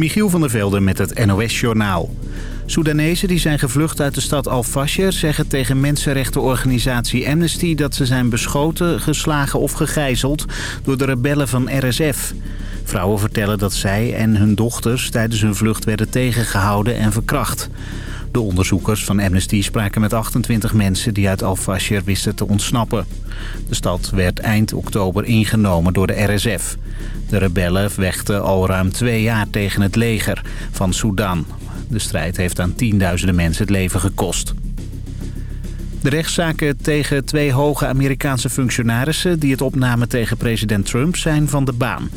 Michiel van der Velde met het NOS-journaal. Soedanezen die zijn gevlucht uit de stad Al-Fasher zeggen tegen mensenrechtenorganisatie Amnesty... dat ze zijn beschoten, geslagen of gegijzeld door de rebellen van RSF. Vrouwen vertellen dat zij en hun dochters tijdens hun vlucht werden tegengehouden en verkracht. De onderzoekers van Amnesty spraken met 28 mensen die uit Al-Fasher wisten te ontsnappen. De stad werd eind oktober ingenomen door de RSF. De rebellen vechten al ruim twee jaar tegen het leger van Sudan. De strijd heeft aan tienduizenden mensen het leven gekost. De rechtszaken tegen twee hoge Amerikaanse functionarissen... die het opnamen tegen president Trump zijn van de baan.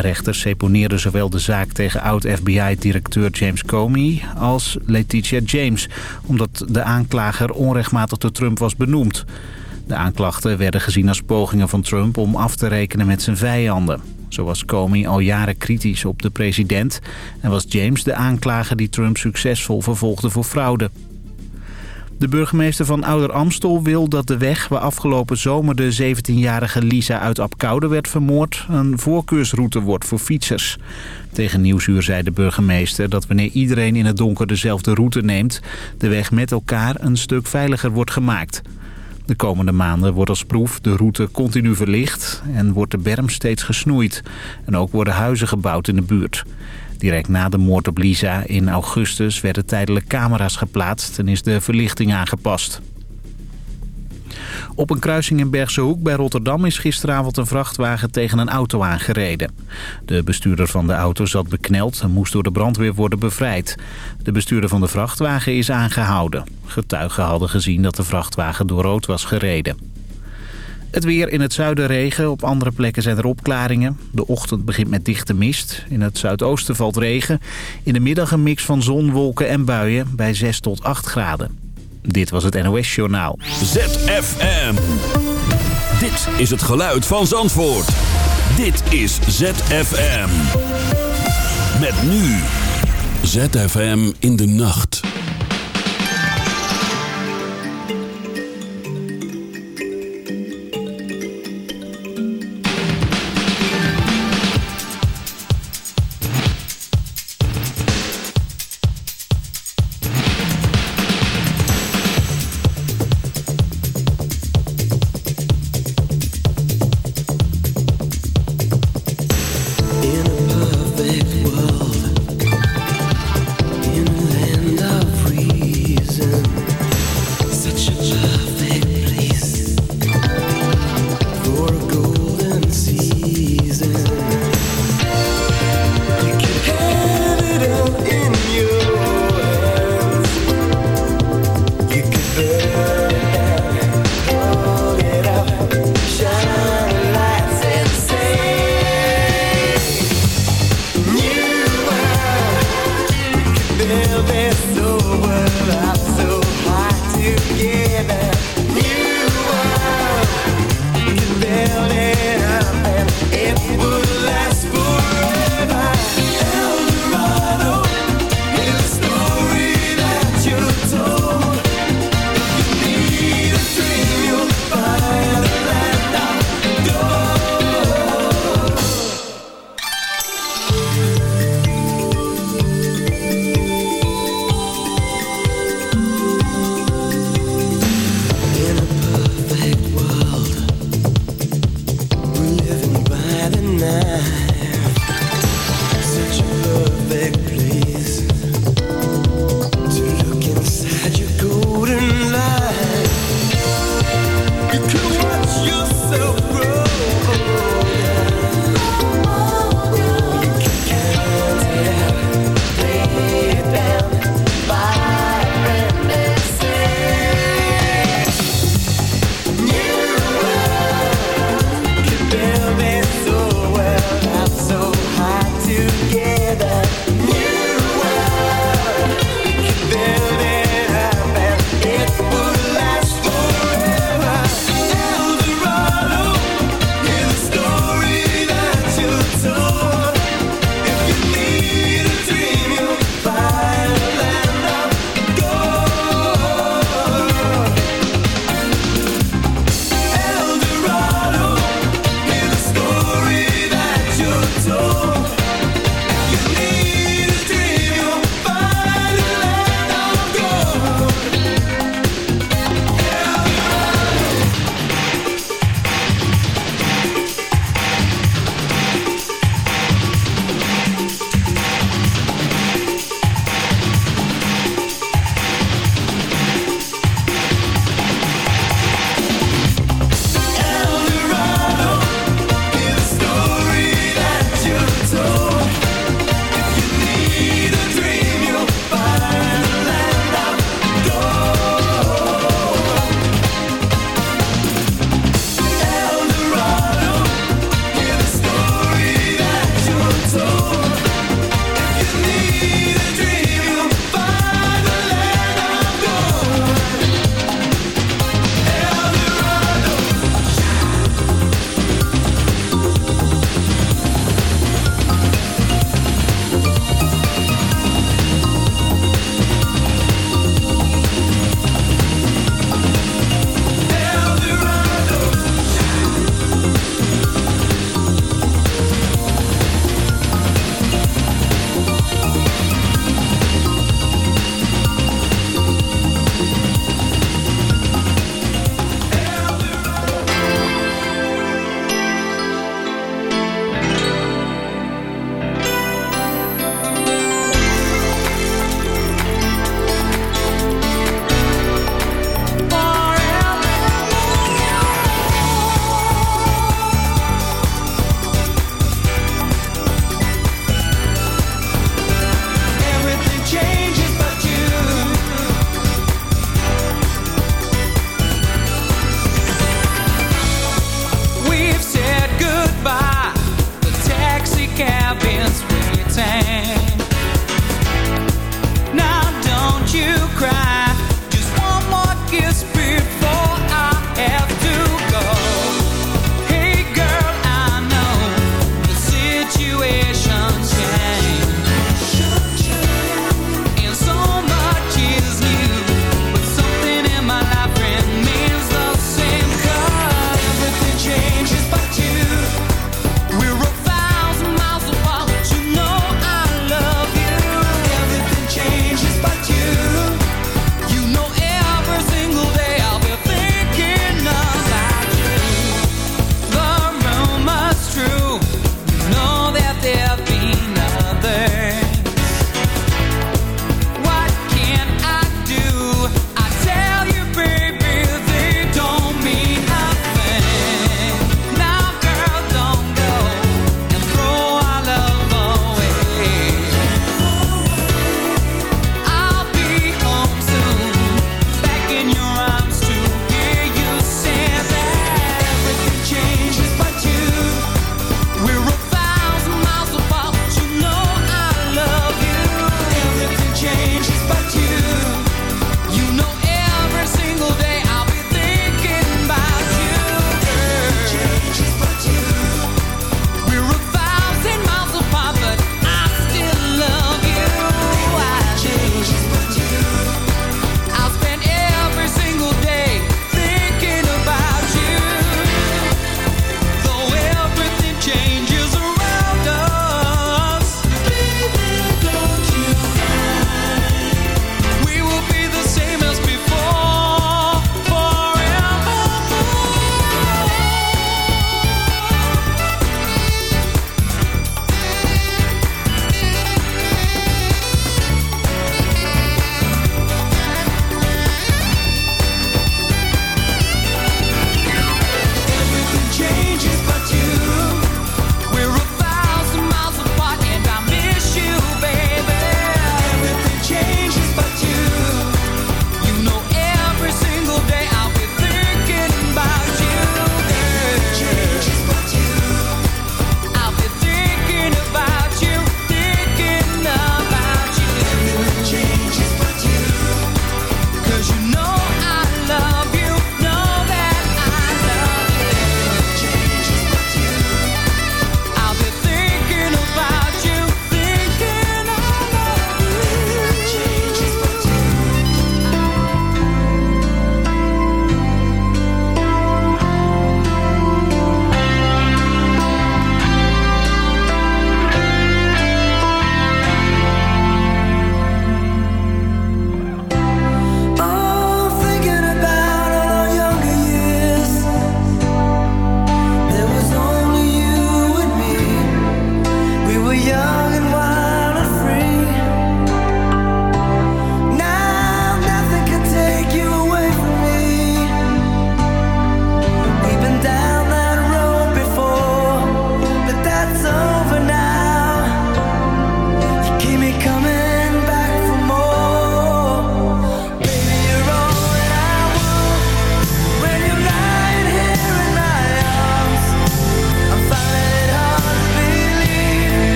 Rechter seponeerde zowel de zaak tegen oud-FBI-directeur James Comey als Letitia James... omdat de aanklager onrechtmatig door Trump was benoemd. De aanklachten werden gezien als pogingen van Trump om af te rekenen met zijn vijanden. Zo was Comey al jaren kritisch op de president... en was James de aanklager die Trump succesvol vervolgde voor fraude. De burgemeester van Ouder Amstel wil dat de weg waar afgelopen zomer de 17-jarige Lisa uit Apkoude werd vermoord... een voorkeursroute wordt voor fietsers. Tegen Nieuwsuur zei de burgemeester dat wanneer iedereen in het donker dezelfde route neemt... de weg met elkaar een stuk veiliger wordt gemaakt. De komende maanden wordt als proef de route continu verlicht en wordt de berm steeds gesnoeid. En ook worden huizen gebouwd in de buurt. Direct na de moord op Lisa in augustus werden tijdelijk camera's geplaatst en is de verlichting aangepast. Op een kruising in Bergse Hoek bij Rotterdam is gisteravond een vrachtwagen tegen een auto aangereden. De bestuurder van de auto zat bekneld en moest door de brandweer worden bevrijd. De bestuurder van de vrachtwagen is aangehouden. Getuigen hadden gezien dat de vrachtwagen door rood was gereden. Het weer in het zuiden regen, op andere plekken zijn er opklaringen. De ochtend begint met dichte mist. In het zuidoosten valt regen. In de middag een mix van zon, wolken en buien bij 6 tot 8 graden. Dit was het NOS Journaal. ZFM. Dit is het geluid van Zandvoort. Dit is ZFM. Met nu. ZFM in de nacht.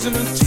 season of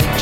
family